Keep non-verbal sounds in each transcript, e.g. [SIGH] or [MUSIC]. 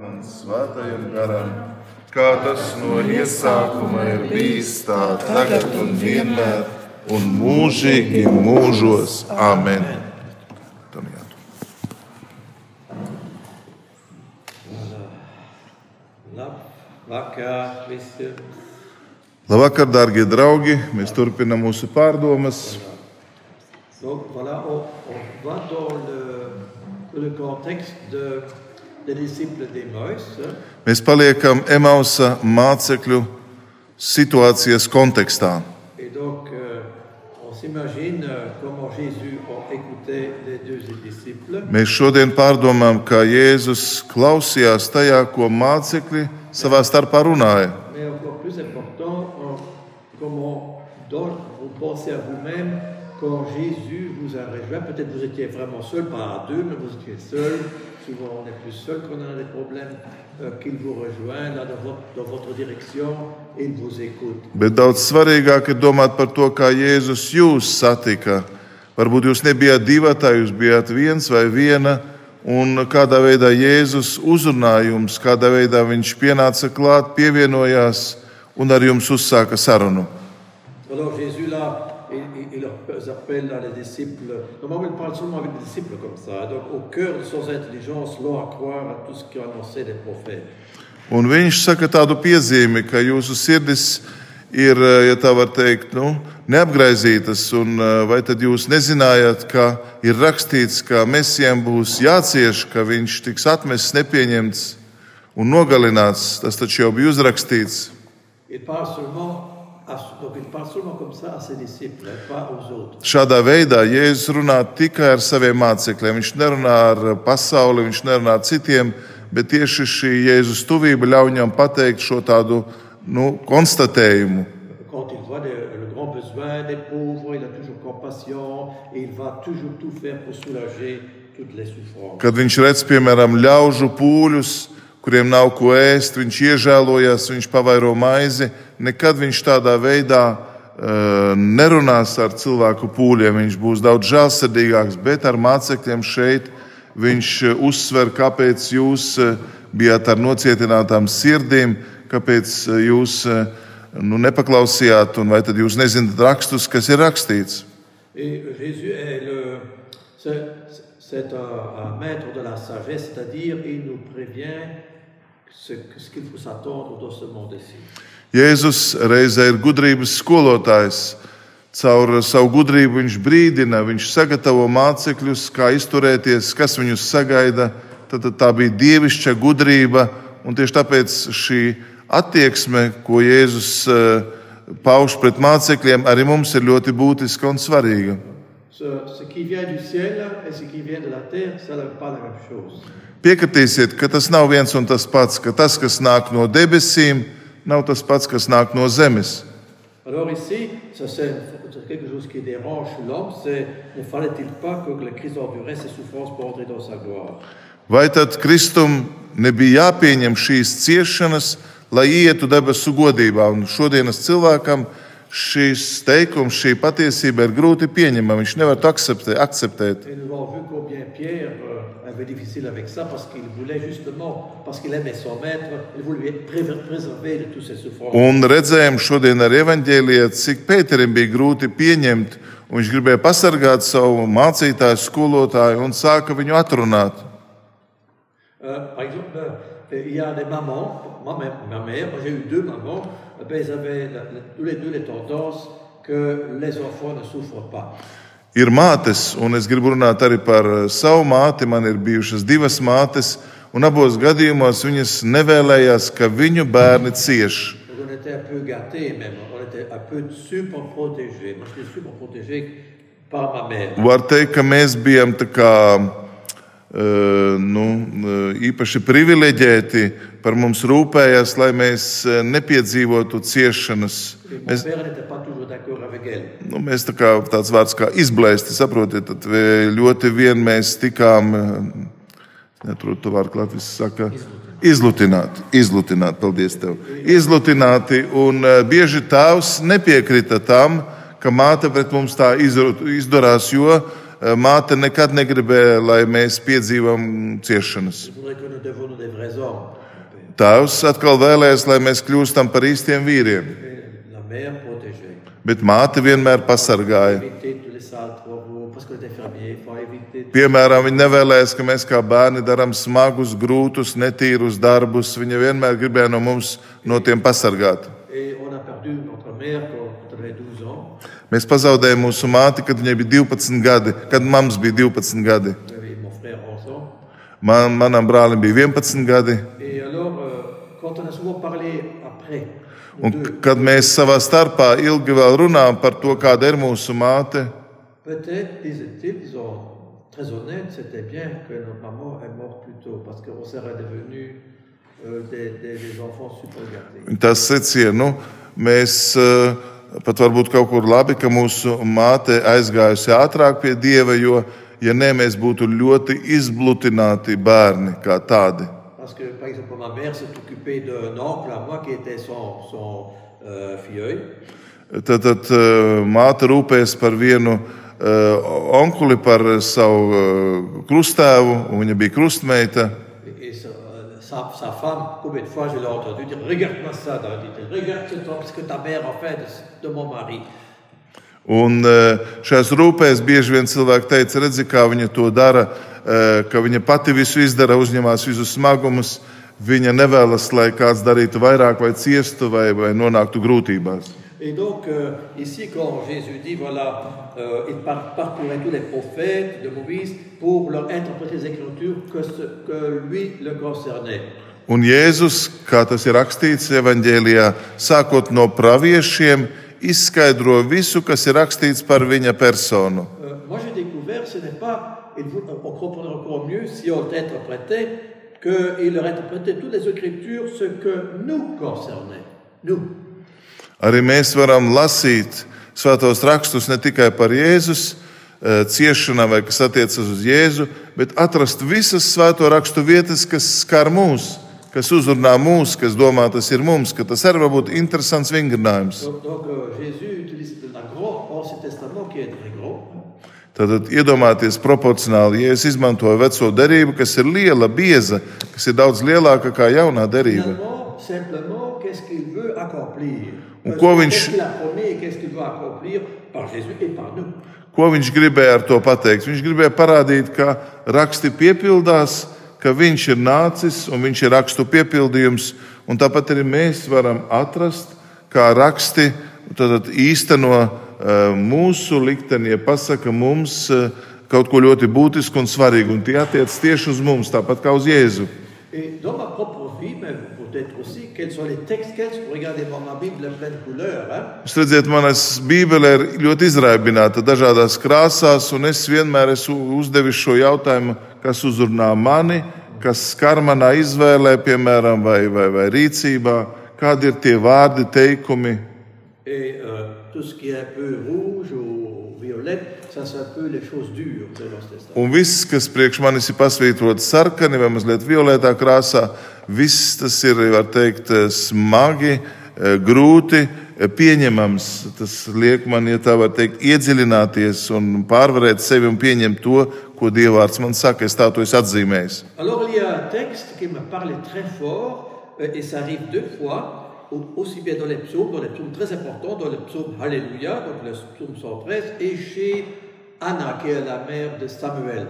un svētajam garam, kā tas no iesākuma ir bijis, tā tagad un vienmēr, un mūžīgi mūžos. Amen! Labvakar, darbie draugi! Mēs turpinām mūsu pārdomas. Donc voilà, on, on va dans le, le contexte de, Mēs paliekam Emausa mācekļu situācijas kontekstā. Donc, euh, euh. Mēs šodien pārdomājam, kā Jēzus klausījās tajā, ko mācekļi savā starpā runāja. Vous-même quand Jésus vous a rejoint. Peut-être vous étiez vraiment seul, pas à deux, mais vous étiez seul. Souvent, on est plus seul quand on a des problèmes. euh, qu'il vous rejoint là, dans, votre, dans votre direction et il vous écoute. Bet daudz svarīgāk ir domāt par to, kā Jēzus jūs satika. Varbūt jūs nebijāt divi, jūs bijāt viens vai viena, un kādā veidā Jēzus uzrunāja jums, kādā veidā viņš pienāca klāt, pievienojās un ar jums uzsāka sarunu. Alors Jésus là, appelle là, les disciples. Normalement, il parle seulement avec des disciples comme ça. Donc au cœur de son intelligence, l'ont à croire à tout ce qui annoncé des prophètes. Un viņš saka tādu piezīmi, ka jūsu sirdis ir, ja tā var teikt, nu, neapgraizītas. Un eh, vai tad jūs nezinājāt, ka ir rakstīts, ka mesijam būs jācieš, ka viņš tiks atmests, nepieņemts un nogalināts? Tas taču jau bija uzrakstīts. Il parle Šādā veidā Jēzus runā tikai ar saviem mācekļiem. Viņš nerunā ar pasauli, viņš nerunā ar citiem, bet tieši šī Jēzus tuvība ļauj viņam pateikt šo tādu nu, konstatējumu. Kad viņš redz, piemēram, ļaužu pūļus, kuriem nav ko ēst, viņš iežēlojas, viņš pavairo maizi. Nekad viņš tādā veidā uh, nerunās ar cilvēku pūļiem. Viņš būs daudz žēlsirdīgāks, bet ar mācekļiem šeit viņš eh, uzsver, kāpēc jūs eh, bijāt ar nocietinātām sirdīm, kāpēc jūs nu, nepaklausījāt, un vai tad jūs nezināt rakstus, kas ir rakstīts. C'est, un, un maître de la sagesse, c'est-à-dire il nous prévient ce, ce qu'il faut s'attendre dans ce monde-ci. Jēzus reizē ir gudrības skolotājs. Caur savu gudrību viņš brīdina, viņš sagatavo mācekļus, kā izturēties, kas viņus sagaida. Tad, tad tā bija dievišķa gudrība, un tieši tāpēc šī attieksme, ko Jēzus eh, pauž pret mācekļiem, arī mums ir ļoti būtiska un svarīga. Piekritīsiet, ka tas nav viens un tas pats, ka tas, kas nāk no debesīm, nav tas pats, kas nāk no zemes. Alors ici, ça c'est quelque chose qui dérange l'homme, c'est ne fallait-il pas que le Christ endurait ses souffrances pour entrer dans sa gloire Vai tad Kristum nebija jāpieņem šīs ciešanas, lai ietu debesu godībā? Un šodienas cilvēkam šis teikums, šī patiesība ir grūti pieņemama. Viņš nevar to akceptē, akceptēt. Euh. Un redzējām šodien ar evaņģēliju, cik Pēterim bija grūti pieņemt. Viņš gribēja pasargāt savu mācītāju, skolotāju un sāka viņu atrunāt. Euh, par exemple, euh, il y a des mamans, ma mère, ma mère, j'ai eu deux mamans, ils avaient tous les deux les tendances que les enfants ne souffrent pas. Ir mātes, un es gribu runāt arī par eh, savu māti. Man ir bijušas divas mātes, un abos gadījumos viņas nevēlējās, ka viņu bērni cieš. Var teikt, ka mēs bijām tā kā, nu, eh, īpaši privileģēti, par mums rūpējās, lai mēs eh, nepiedzīvotu ciešanas. Mēs, nu, mēs tā kā tāds vārds kā izblēsti, saprotiet, tad ļoti vien mēs tikām, to vārdu klāt, viss saka. Izlutināti, izlutināti, paldies tev. Izlutināti, un bieži tēvs nepiekrita tam, ka māte pret mums tā izdarās, jo māte nekad negribēja, lai mēs piedzīvam ciešanas. Tēvs atkal vēlēs, lai mēs kļūstam par īstiem vīriem, bet māte vienmēr pasargāja. Piemēram, viņa nevēlējās, ka mēs kā bērni darām smagus, grūtus, netīrus darbus. Viņa vienmēr gribēja no mums no tiem pasargāt. Et on a perdu notre mère quand quand elle avait 12 ans. Mēs pazaudējām mūsu māti, kad viņai bija 12 gadi, kad mums bija 12 gadi. Man, manam brālim bija 11 gadi. Euh, Un, kad mēs savā starpā ilgi vēl runājām par to, kāda ir mūsu māte, très honnête, c'était bien que notre maman est morte plus tôt, parce qu'on serait devenus euh, des, des- des enfants super gâtés. tas secina, nu, mēs eh, pat varbūt kaut kur labi, ka mūsu māte aizgājusi ātrāk pie dieva, jo, ja nē, mēs būtu ļoti izblutināti bērni kā tādi. Parce que, par exemple, ma mère s'est occupée d'un oncle à moi qui était son, son euh, filleul. Tad, tad eh, māte rūpēs par vienu eh, onkuli, par savu eh, krustēvu, un viņa bija krustmeita. Sa, sa, sa femme, combien de fois je l'ai entendu dire Regarde-moi ça, dit-elle, regarde ce que ta mère a fait de, de mon mari. Un eh, šajās rūpēs bieži vien cilvēki teica, redzi, kā viņa to dara, eh, ka viņa pati visu izdara, uzņemās visus smagumus. Viņa nevēlas, lai kāds darītu vairāk, vai ciestu, vai, vai nonāktu grūtībās. Et donc, euh, ici, quand Jésus dit, voilà, euh, il par- parcourait tous les prophètes de Moïse pour leur interpréter les Écritures que, ce, que lui le concernait. Un Jēzus, kā tas ir rakstīts evanģēlijā, sākot no praviešiem, izskaidro visu, kas ir rakstīts par viņa personu. Euh, moi, j'ai découvert, ce n'est pas, il vous- on comprendrait encore mieux si on l'interprétait, qu'il leur interprétait toutes les Écritures ce que nous concernait. Nous. Arī mēs varam lasīt svētos rakstus ne tikai par Jēzus eh, ciešanām, vai kas attiecas uz Jēzu, bet atrast visas svēto rakstu vietas, kas skar mūs, kas uzrunā mūs, kas domā, tas ir mums, ka tas arī var būt interesants vingrinājums. Euh. Tad iedomājieties proporcionāli, ja es izmantoju veco derību, kas ir liela, bieza, kas ir daudz lielāka nekā jaunā derība. Simplement, qu'est-ce qu'il veut accomplir Et par nous Ko viņš gribēja ar to pateikt? Viņš gribēja parādīt, ka raksti piepildās, ka viņš ir nācis un viņš ir rakstu piepildījums. Un tāpat arī mēs varam atrast, kā raksti īsteno eh, mūsu likteni, ja pasaka mums eh, kaut ko ļoti būtisku un svarīgu. Un tie attiecas tieši uz mums, tāpat kā uz Jēzu. Et dans ma propre vie, mais peut-être aussi, quels sont les textes, quels regardez moi, ma Bible est pleine de couleurs. Hein? Jūs redzat, manas Bībele ir ļoti izraibināta dažādās krāsās, un es vienmēr esmu uzdevis šo jautājumu, kas uzrunā mani, kas skar manā izvēlē, piemēram, vai, vai, vai rīcībā, kādi ir tie vārdi, teikumi. Et euh, tout ce qui est un peu rouge ou violette, un viss, kas priekš manis ir pasvītrots sarkani vai mazliet violetā krāsā, viss tas ir, var teikt, smagi, grūti pieņemams. Tas liek man, ja tā var teikt, iedziļināties un pārvarēt sevi un pieņemt to, ko Dievvvārds man saka. Es tā to esmu atzīmējis. Euh, aussi bien dans les psaumes, dans les psaumes très importants, dans le psaume Alléluia, donc le psaume 113, et chez Anna, qui est la mère de Samuel.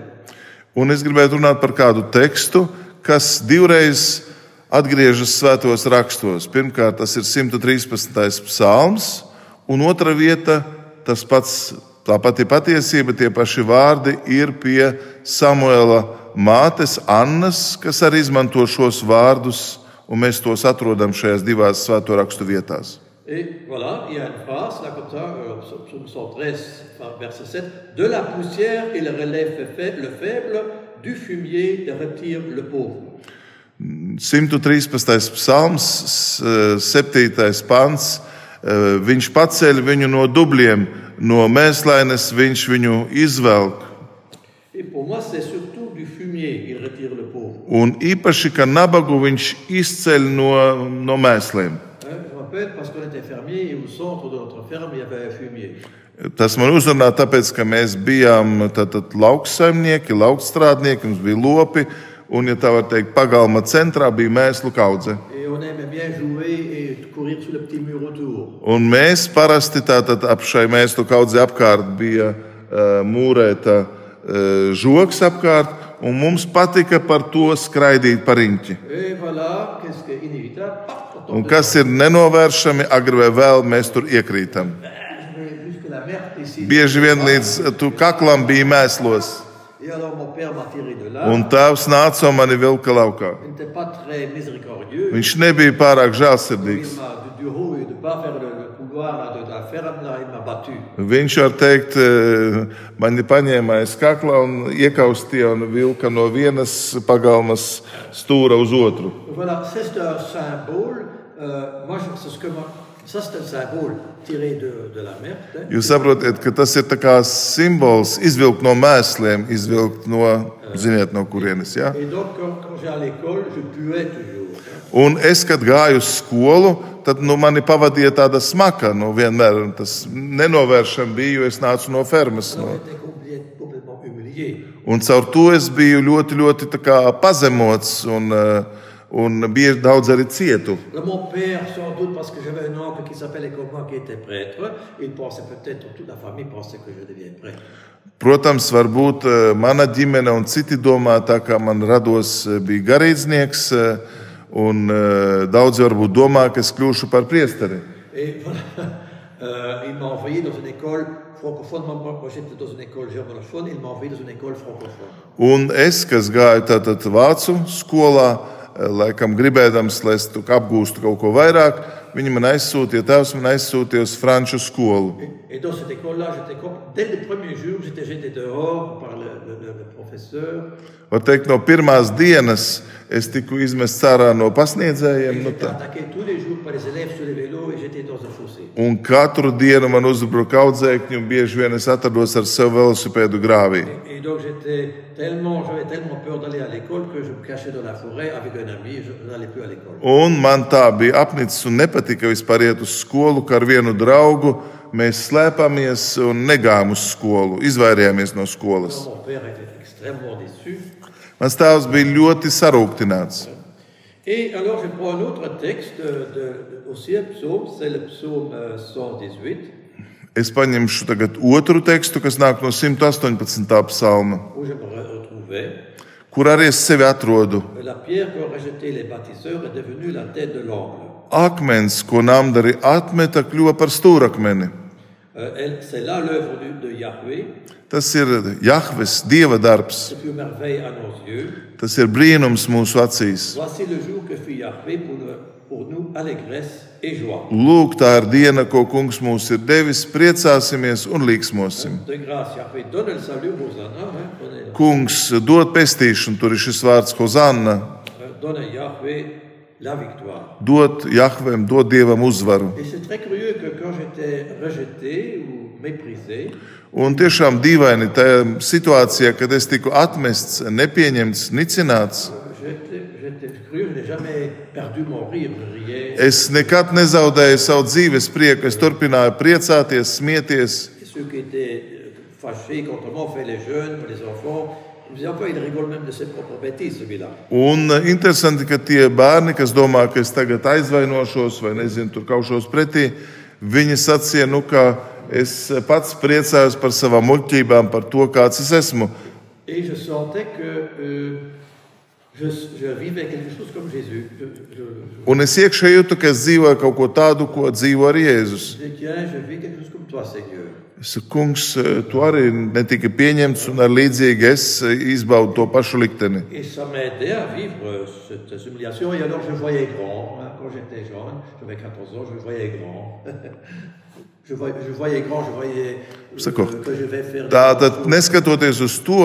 Un es gribētu runāt par kādu tekstu, kas divreiz atgriežas svētos rakstos. Pirmkārt, tas ir 113. psalms, un otra vieta, tas pats, tā pati patiesība, tie paši vārdi ir pie Samuela mātes Annas, kas arī izmanto šos vārdus, un mēs tos atrodam šajās divās svēto rakstu vietās. Et voilà, il y a une phrase, là comme ça, euh, psaume 113, enfin, verset 7, De la poussière, il relève le fai- le faible, du fumier, il retire le pauvre. 113. psalms, 7. pants. Viņš paceļ viņu no dubļiem, no mēslainas viņš viņu izvelk. Un īpaši, ka nabagu viņš izceļ no, no mēsliem. Rappelle, parce qu'on était fermier, et au centre de notre ferme, il y avait un fumier. Tas man uzrunā, tāpēc, ka mēs bijām tātad, lauksaimnieki, laukstrādnieki, mums bija lopi, un, ja tā var teikt, pagalma centrā bija mēslu kaudze. Un mēs parasti tātad ap šai mēslu kaudzei apkārt bija uh, mūrēta uh, žoks apkārt, un mums patika par to skraidīt pa riņķi. On Un kas ir nenovēršami, agri vai vēl mēs tur iekrītam. Bieži vien līdz tu kaklam bija mēslos, un tēvs nāca un mani vilka laukā. Viņš nebija pārāk žēlsirdīgs. Viņš var teikt, mani paņēma aiz kakla un iekaustīja un vilka no vienas pagalmas stūra uz otru. Voilà, c'est un symbole. Euh, moi, je- c'est ce que moi- ça c'est un symbole tiré de, de la mer. Jūs saprotat, ka tas ir kā simbols, izvilkt no mēsliem, izvilkt no, ziniet, no kurienes. Ja? Et donc, quand, quand j'allais à l'école, je puais toujours. Un es, kad gāju uz skolu, tad nu, mani pavadīja tāda smaka. Nu, vienmēr tas nenovēršami bija, jo es nācu no fermas. No. humilié. Un caur to es biju ļoti, ļoti pazemots un, eh, un bieži daudz arī cietu. Protams, varbūt eh, mana ģimene un citi domā, tā kā man rados eh, bija garīdznieks, eh, un eh, daudzi varbūt domā, ka es kļūšu par priesteri. Et voilà, [LAUGHS] Euh, il m'a envoyé dans une école francophone. Moi, j'étais dans une école germanophone, il m'a envoyé dans une école francophone. Un es, kas gāju tātad vācu skolā, eh, laikam gribēdams, lai es tu apgūstu kaut ko vairāk, viņi man aizsūtīja, tēvs man aizsūtīja uz franču skolu. Et, et dans cette école-là, j'étais comme- dès le premier jour, j'étais jeté dehors par le, le- le- le professeur. Var teikt, no pirmās dienas es tiku izmests ārā no pasniedzējiem. Nu, tā. un katru dienu man uzbruka audzēkņi, un bieži vien es atrados ar savu velosipēdu grāvī. Forêt avec un man tā bija apnicis un nepatika vispār iet uz skolu, kā ar vienu draugu. Mēs slēpāmies un negājām uz skolu, izvairījāmies no skolas. Mon père était extrêmement déçu. Mans tēvs bija ļoti sarūktināts. Et alors je prends un autre texte, de, aussi un psaume, c'est le psaume euh, 118, Es paņemšu tagad otru tekstu, kas nāk no 118. psalma, où je me re- retrouvais. kur arī es sevi atrodu. La pierre qu'ont rejetée les bâtisseurs est devenue la tête de l'angle. Akmens, ko namdari atmeta, kļuva par stūrakmeni. Euh, c'est là l'œuvre de, Yahweh. Tas ir Jahves, dieva darbs. Tas ir brīnums mūsu acīs. Lūk, tā ir diena, ko kungs mums ir devis. Priecāsimies un līksmosim. Kungs dod pestīšanu, tur ir šis vārds Hozanna. euh, donne Dod Jahvem, dod dievam uzvaru. Quand Un tiešām dīvaini tajā situācijā, kad es tiku atmests, nepieņemts, nicināts. Es nekad nezaudēju savu dzīves prieku, es turpināju priecāties, smieties. Et ceux qui étaient fâchés contre moi, enfin les jeunes, les enfants, Un interesanti, ka tie bērni, kas domā, ka es tagad aizvainošos vai nezinu, tur kaušos pretī, viņi sacīja, nu, ka es pats priecājos par savām muļķībām, par to, kāds es esmu. Euh, Un es iekšēji jūtu, ka es dzīvoju kaut ko tādu, ko dzīvo arī Jēzus. Saku, kungs, tu arī netika pieņemts, un ar līdzīgi es izbaudu to pašu likteni. Et ça m'aidait à vivre cette, cette humiliation. Et alors je voyais grand. hein. quand j'étais jeune, j'avais 14 ans, [LAUGHS] je voyais grand. je, voyais, je voyais grand, je voyais Sako, que je vais faire des Tātad, neskatoties uz to,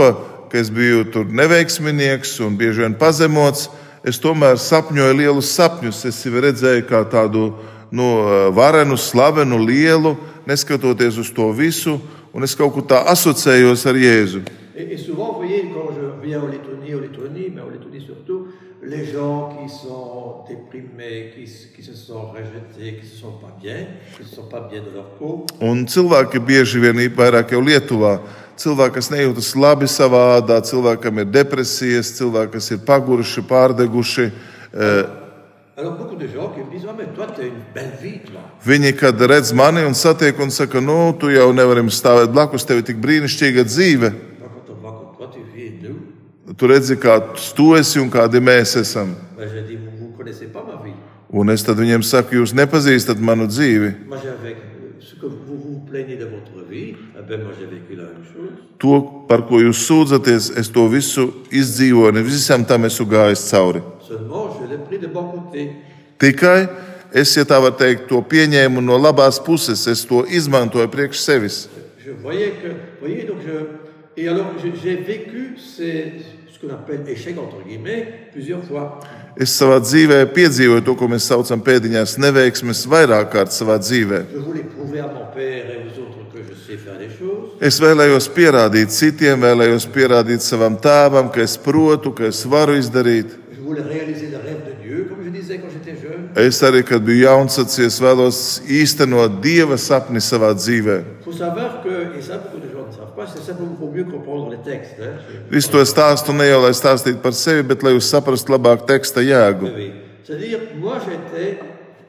ka es biju tur neveiksminieks un bieži vien pazemots, es tomēr sapņoju lielus sapņus. Es sevi redzēju kā tādu nu, varenu, slavenu, lielu, neskatoties uz to visu, un es kaut kā tā asociējos ar Jēzu. Et, et souvent, vous voyez, quand je viens en Lettonie, en Lettonie, mais en Lettonie surtout, les gens qui sont déprimés, qui, qui se sont rejetés, qui ne sont pas bien, qui ne sont pas bien de leur peau, Un cilvēki bieži vien, vairāk jau Lietuvā, cilvēki, kas nejūtas labi savā ādā, cilvēkam ir depresijas, cilvēki, kas ir paguruši, pārdeguši. eh, Viņi, kad redz mani un satiek, un saka, nu, tu jau nevari stāvēt blakus, tev ir tik brīnišķīga dzīve. Tu redzi, kāds tu esi un kādi mēs esam. Un es tad viņiem saku, jūs nepazīstat manu dzīvi. Eh. To, par ko jūs sūdzaties, es to visu izdzīvoju, un visam tam esmu gājis cauri. Seulement, Tikai es, ja tā var teikt, to pieņēmu no labās puses, es to izmantoju priekš sevis. Es savā dzīvē piedzīvoju to, ko mēs saucam pēdiņās neveiksmes, vairāk kārt savā dzīvē. Es vēlējos pierādīt citiem, vēlējos pierādīt savam tēvam, ka es protu, ka es varu izdarīt. Es arī, kad biju jauns, atsies, vēlos īstenot dieva sapni savā dzīvē. Visu to stāstu ne jau lai stāstītu par sevi, bet lai jūs saprastu labāk teksta jēgu.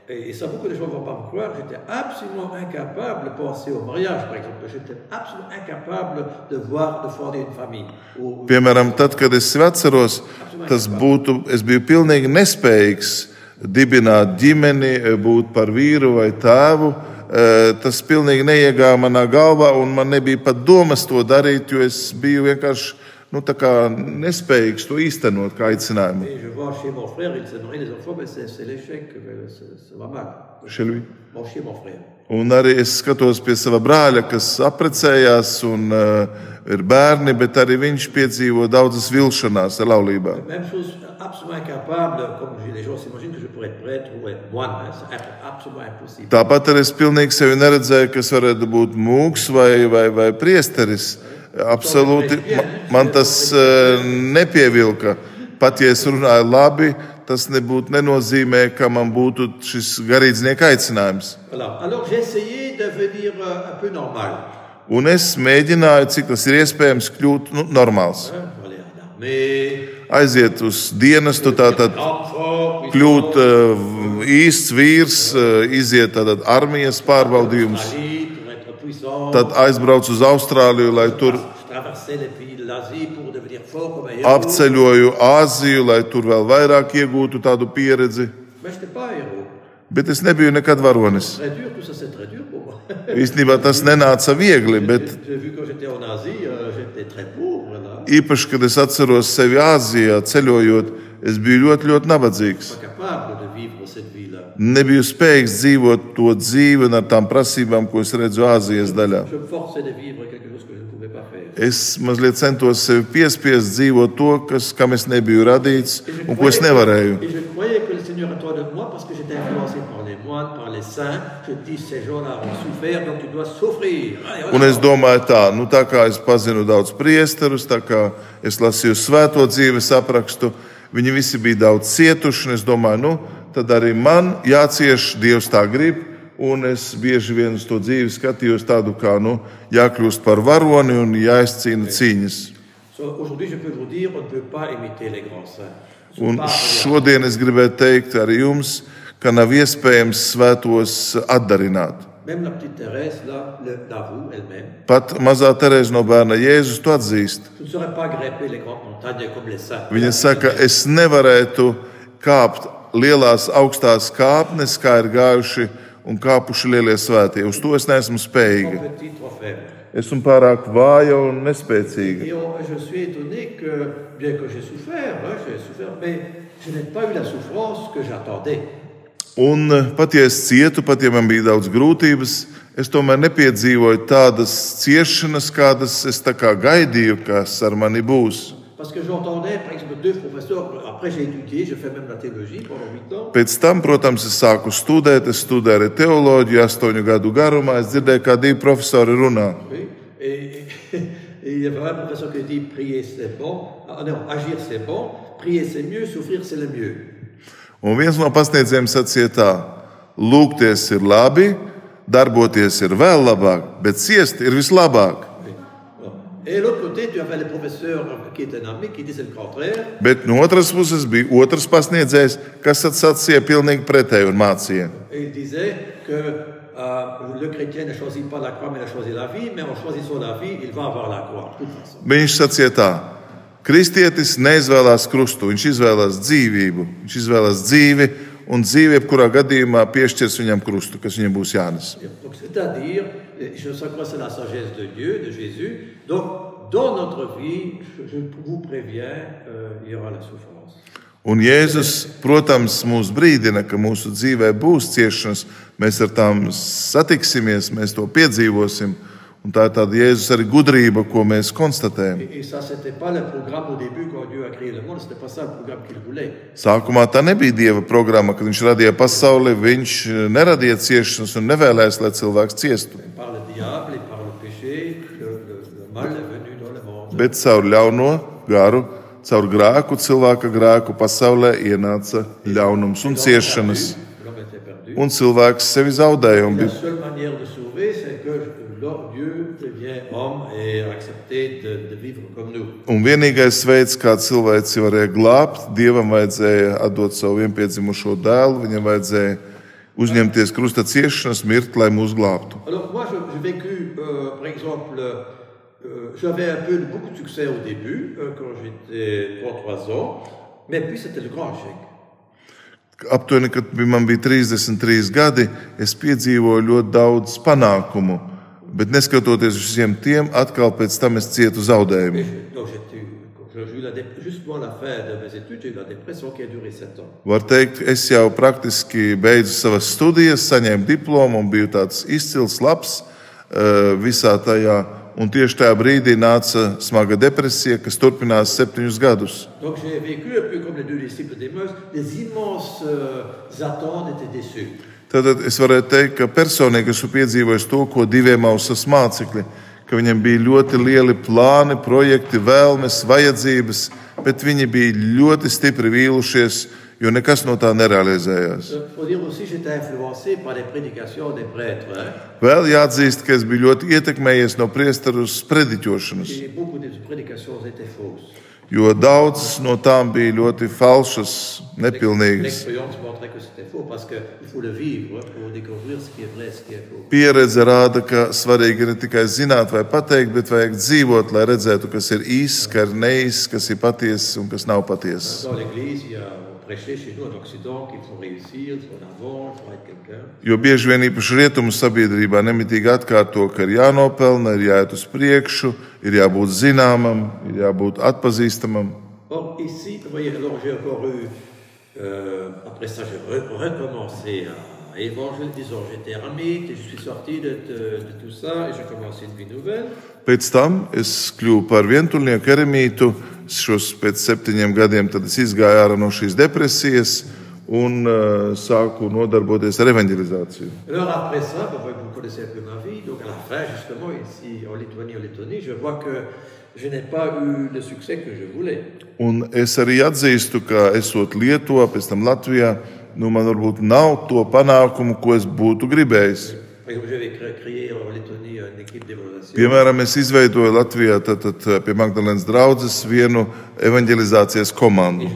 Et ça beaucoup de gens ne vont pas me croire, j'étais absolument incapable de penser au mariage, par exemple. J'étais absolument incapable de voir, de fonder une famille. Piemēram, tad, kad es atceros, tas būtu, es biju pilnīgi nespējīgs dibināt ģimeni, būt par vīru vai tēvu. Eh, Tas pilnīgi neiegāja manā galvā, un man nebija pat domas to darīt, jo es biju vienkārši nu, nespējīgs to īstenot kā aicinājumu. Chez mon Un arī es skatos pie sava brāļa, kas apprecējās un uh, ir bērni, bet arī viņš piedzīvo daudzas vilšanās laulībā. Tāpat arī es pilnīgi sevi neredzēju, kas varētu būt mūks vai, vai, vai priesteris. Absolūti ma- man tas uh, nepievilka. Pat ja es runāju labi, tas nebūtu nenozīmē, ka man būtu šis garīdznieka aicinājums. Voilà. Alors euh, un es mēģināju, cik tas ir iespējams, kļūt nu, normāls. Aiziet uz dienestu, tātad kļūt puissant, uh, īsts vīrs, uh, iziet tātad armijas pārbaudījumus, tad aizbraucu uz Austrāliju, lai tur apceļoju Āziju, lai tur vēl vairāk iegūtu tādu pieredzi. Bet es nebiju nekad varonis. Īstenībā tas nenāca viegli, bet euh, īpaši, kad es atceros sevi Āzijā ceļojot, es biju ļoti, ļoti nabadzīgs. Nebiju spējīgs dzīvot to dzīvi un ar tām prasībām, ko es redzu Āzijas daļā. Es mazliet centos sevi piespiest dzīvot to, kas, kam es nebiju radīts un ko es nevarēju. Allez, Un es domāju, tā, nu, tā kā es pazinu daudz priesterus, tā kā es lasīju svēto dzīves aprakstu, viņi visi bija daudz cietuši. Es domāju, nu, tad arī man jācieš, Dievs tā grib. Un es bieži vien uz to dzīvi skatījos tādu kā nu, jākļūst par varoni un jāizcīna cīņas. Vous Un šodien es gribētu teikt arī jums, ka nav iespējams svētos atdarināt. Thérèse, là, le- elle-même. Pat mazā Terēza no bērna Jēzus to atzīst. Viņa saka, es nevarētu kāpt lielās augstās kāpnes, kā ir gājuši un kāpuši lielie svētie. Uz to es neesmu spējīga. Esmu pārāk vāja un nespēcīga. Un pat ja es cietu, pat ja man bija daudz grūtības, es tomēr nepiedzīvoju tādas ciešanas, kādas es tā kā gaidīju, kas ar mani būs. Parce que j'entendais, par exemple, deux professeurs, après j'ai étudié, j'ai fait même la théologie pendant huit ans, Pēc tam, protams, es sāku studēt, es studēju arī teoloģiju, astoņu gadu garumā. Es dzirdēju, kā divi profesori runā. oui, et, et- [LAUGHS] et il y avait un professeur qui dit prier c'est bon, ah non, agir c'est bon, prier c'est mieux, souffrir c'est le mieux. Un viens no pasniedzējiem sacīja tā: lūgties ir labi, darboties ir vēl labāk, bet ciest ir vislabāk. Et l'autre côté, tu avais le professeur qui était un ami qui disait le contraire. Bet no otras puses bija otrs pasniedzējs, kas sacīja pilnīgi pretēju un mācīja. Il disait que euh, le chrétien ne choisit pas la croix, mais il a choisi la vie, mais en choisissant la vie, il va avoir la croix. Viņš sacīja tā: Kristietis neizvēlās krustu, viņš izvēlās dzīvību. Viņš izvēlās dzīvi, un dzīve, jebkurā gadījumā, piešķirs viņam krustu, kas viņam būs jānes. Donc, c'est-à-dire, je que c'est la sagesse de Dieu, de Jésus. Donc, dans notre vie, je, je vous préviens, euh, il y aura la souffrance. Un Jēzus, protams, mūs brīdina, ka mūsu dzīvē būs ciešanas, mēs ar tām satiksimies, mēs to piedzīvosim. Un tā ir tāda Jēzus arī gudrība, ko mēs konstatējam. Sākumā tā nebija Dieva programma, kad Viņš radīja pasauli. Viņš neradīja ciešanas un nevēlējās, lai cilvēks ciestu. Bet caur ļauno garu, caur grēku, cilvēka grēku pasaulē ienāca ļaunums un ciešanas. Un cilvēks sevi zaudēja. Un bija, Dieu devient homme et accepté de, de vivre comme nous. un vienīgais veids, kā cilvēks varēja glābt, Dievam vajadzēja atdot savu vienpiedzimušo dēlu, viņam vajadzēja uzņemties krusta ciešanas, mirt, lai mūs glābtu. Alors moi, je- j'ai vécu, euh, par exemple, euh, j'avais un peu beaucoup de succès au début, euh, quand j'étais 33 ans, mais puis c'était le grand échec. Aptuveni, kad man bija 33 gadi, es piedzīvoju ļoti daudz panākumu. Bet neskatoties uz visiem tiem, atkal pēc tam es cietu Et zaudējumu. je- donc j'étais, j'ai eu la dép- justement à la fin de mes études, j'ai eu la dépression qui a duré 7 ans. Var teikt, es jau praktiski beidzu savas studijas, saņēmu diplomu un biju tāds izcils, labs eh, visā tajā. Un tieši tajā brīdī nāca smaga depresija, kas turpinās septiņus gadus. Donc Tad es varētu teikt, ka personīgi esmu piedzīvojis to, ko diviem ausas mācekļi, ka viņiem bija ļoti lieli plāni, projekti, vēlmes, vajadzības, bet viņi bija ļoti stipri vīlušies, jo nekas no tā nerealizējās. Vēl jāatzīst, ka es biju ļoti ietekmējies no priesterus sprediķošanas, Jo daudzas no tām bija ļoti falšas, nepilnīgas. Pieredze rāda, ka svarīgi ir ne tikai zināt vai pateikt, bet vajag dzīvot, lai redzētu, kas ir īsts, kas ir neīsts, kas ir patiess un kas nav patiess. Dans l'Église, il y a on prêchait chez nous en Occident qu'il faut réussir, il faut en avant, il faut être quelqu'un. Jo bieži vien īpaši rietumu sabiedrībā nemitīgi atkārto, ka ir jānopelna, ir jāiet uz priekšu, ir jābūt zināmam, ir jābūt atpazīstamam. Or, ici, voyez, alors j'ai encore eu, euh, après ça, j'ai re- recommencé à évangéliser, disons, j'étais ermite, je suis sorti de, de- de tout ça et j'ai commencé une vie nouvelle. Pēc tam es kļuvu par vientuļnieku eremītu. Šos pēc septiņiem gadiem izgāju ārā no šīs depresijas un uh, sāku nodarboties ar evanģelizāciju. Un es arī atzīstu, ka esot Lietuvā, pēc tam Latvijā, nu, man varbūt nav to panākumu, ko es būtu gribējis. Piemēram, es izveidoju Latvijā tad, tad, pie Magdalēnas draugas vienu evanģelizācijas komandu.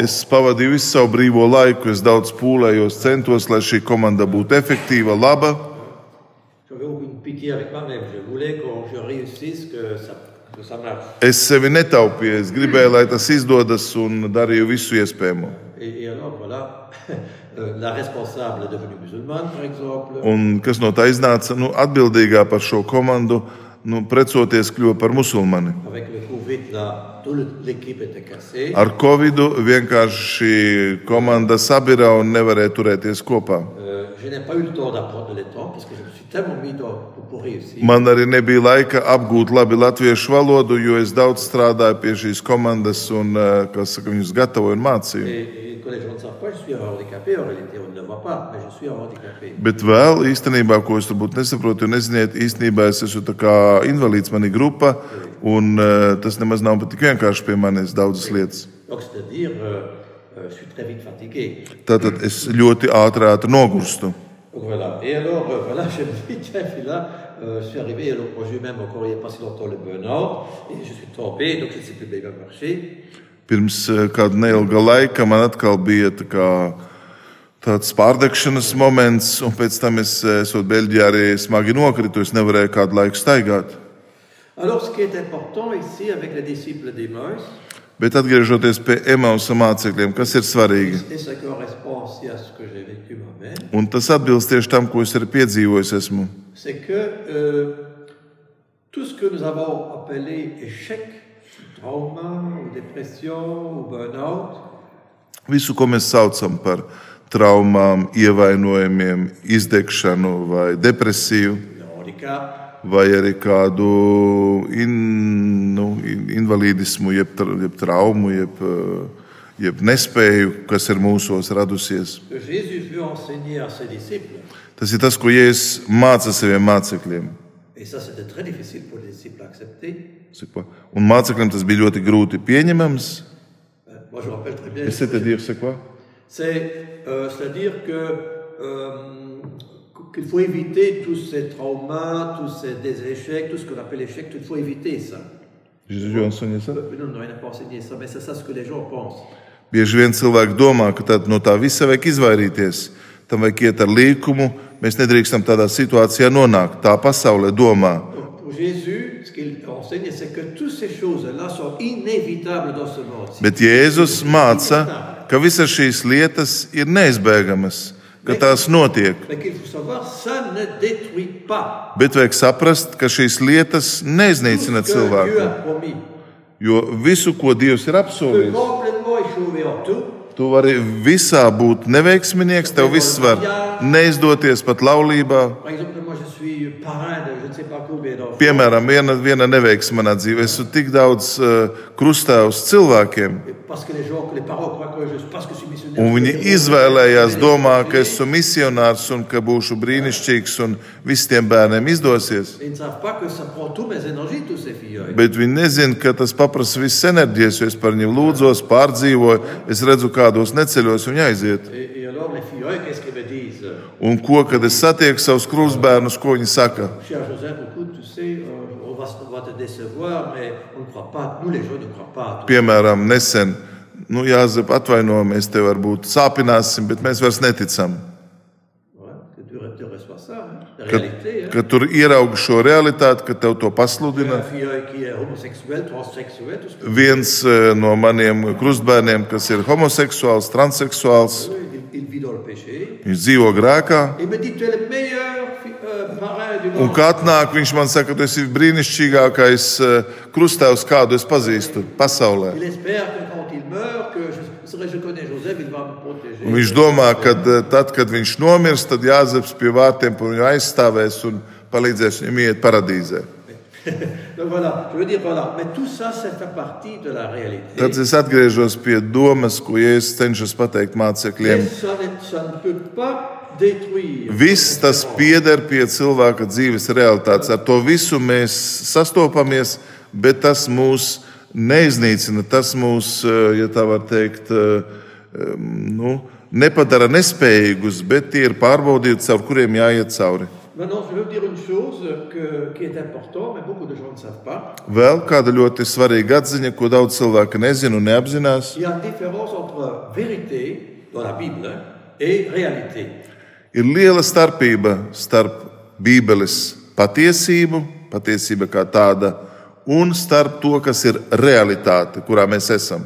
Es pavadīju visu savu brīvo laiku, es daudz pūlējos, centos, lai šī komanda būtu efektīva, laba. Es sevi netaupīju, es gribēju, lai tas izdodas un darīju visu iespējamo. [LAUGHS] Euh. Un kas no tā iznāca? Nu, atbildīgā par šo komandu, nu, precoties, kļuva par musulmani. Ar Covid vienkārši komanda sabira un nevarēja turēties kopā. Euh. Man arī nebija laika apgūt labi latviešu valodu, jo es daudz strādāju pie šīs komandas un kas saka, viņus gatavoju un mācīju. Que les gens ne savent pas, je suis un handicapé. En réalité, on ne le voit pas, mais je suis un handicapé. Bet vēl īstenībā, ko es varbūt nesaprotu, jo neziniet, īstenībā es esmu tā kā invalīds, man ir grupa, Un uh, tas nemaz nav pat tik vienkārši pie manis daudzas lietas. Donc, c'est-à-dire, euh, je suis très vite fatigué. Tātad es ļoti ātri, ātri nogurstu. Voilà. Et alors, euh, voilà, je me dis, tiens, là, euh, je suis arrivé, moi, j'ai même encore il n'y a pas si longtemps le burn-out, et je suis tombé, donc je ne sais plus bien marcher. Pirms uh, kāda neilga laika man atkal bija tā kā, tāds pārdegšanas moments, un pēc tam es, eh, esot Beļģijā, arī smagi nokritu. Es nevarēju kādu laiku staigāt. Alors, ici Bet atgriežoties pie Emausa mācekļiem, kas ir svarīgi, un tas atbilst tieši tam, ko es arī piedzīvoju esmu, c'est que euh, tout ce que nous avons appelé échec, dépression, ou burn-out, Visu, ko mēs saucam par traumām, ievainojumiem, izdegšanu vai depresiju, handicap, vai arī kādu in, nu, in- invalīdismu, jeb, tra- jeb traumu, jeb, eh, jeb nespēju, kas ir mūsos radusies. Tas ir tas, ko Jēzus māca saviem mācekļiem. Et ça, c'était très difficile pour les disciples à accepter. Saka, Un mācekļiem tas bija ļoti grūti pieņemams. Es te quoi? C'est, euh, c'est-à-dire que euh, qu'il faut éviter tous ces traumas, tous ces des échecs, tout ce qu'on appelle échecs, il faut éviter ça. Jézus enseigné ça? Non, non, il n'a pas enseigné ça, mais c'est ça ce que les gens pensent. Bieži vien cilvēki domā, ka tad no tā visa vajag izvairīties. Tam vajag iet ar līkumu. Mēs nedrīkstam tādā situācijā nonākt. Tā pasaule domā. Jésus, enseigne, c'est que toutes ces choses-là sont inévitables dans ce monde. Bet Jēzus māca, ka visas šīs lietas ir neizbēgamas, ka tās notiek. Bet vajag saprast, ka šīs lietas neiznīcina cilvēku. Jo visu, ko Dievs ir apsolījis, tu vari visā būt neveiksminieks, tev viss var neizdoties pat laulībā. Piemēram, viena, viena neveiksme manā dzīvē. Es esmu tik daudz uh, krustēvs cilvēkiem, Un viņi izvēlējās, domā, ka esmu misionārs un ka būšu brīnišķīgs un visiem bērniem izdosies. Bet viņi nezina, ka tas prasa visas enerģijas, jo es par viņiem lūdzos, pārdzīvoju, es redzu, kādos neceļos viņi aiziet. Un ko, kad es satieku savus krustbērnus, ko viņi saka? Piemēram, nesen, nu, Jāzep, atvainojamies, te varbūt sāpināsim, bet mēs vairs neticam. Kad, kad tur ieraugi šo realitāti, ka tev to pasludina. que Viens eh, no maniem krustbērniem, kas ir homoseksuāls, transseksuāls, viņš dzīvo grēkā. Un kā atnāk, viņš man saka, tu esi brīnišķīgākais eh, krustēvs, kādu es pazīstu pasaulē. Un viņš domā, ka eh, tad, kad viņš nomirs, tad Jāzeps pie vārtiem par viņu aizstāvēs un palīdzēs viņam iet paradīzē. [LAUGHS] Tad es atgriežos pie domas, ko Jēzus cenšas pateikt mācekļiem. Viss tas pieder pie cilvēka dzīves realitātes. Ar to visu mēs sastopamies, bet tas mūs neiznīcina. Tas mūs, eh, ja tā var teikt, eh, nu, nepadara nespējīgus, bet tie ir pārbaudīti, caur kuriem jāiet cauri. Vēl kāda ļoti svarīga atziņa, ko daudz cilvēku nezina un neapzinās, Ir liela starpība starp Bībeles patiesību, patiesība kā tāda, un starp to, kas ir realitāte, kurā mēs esam.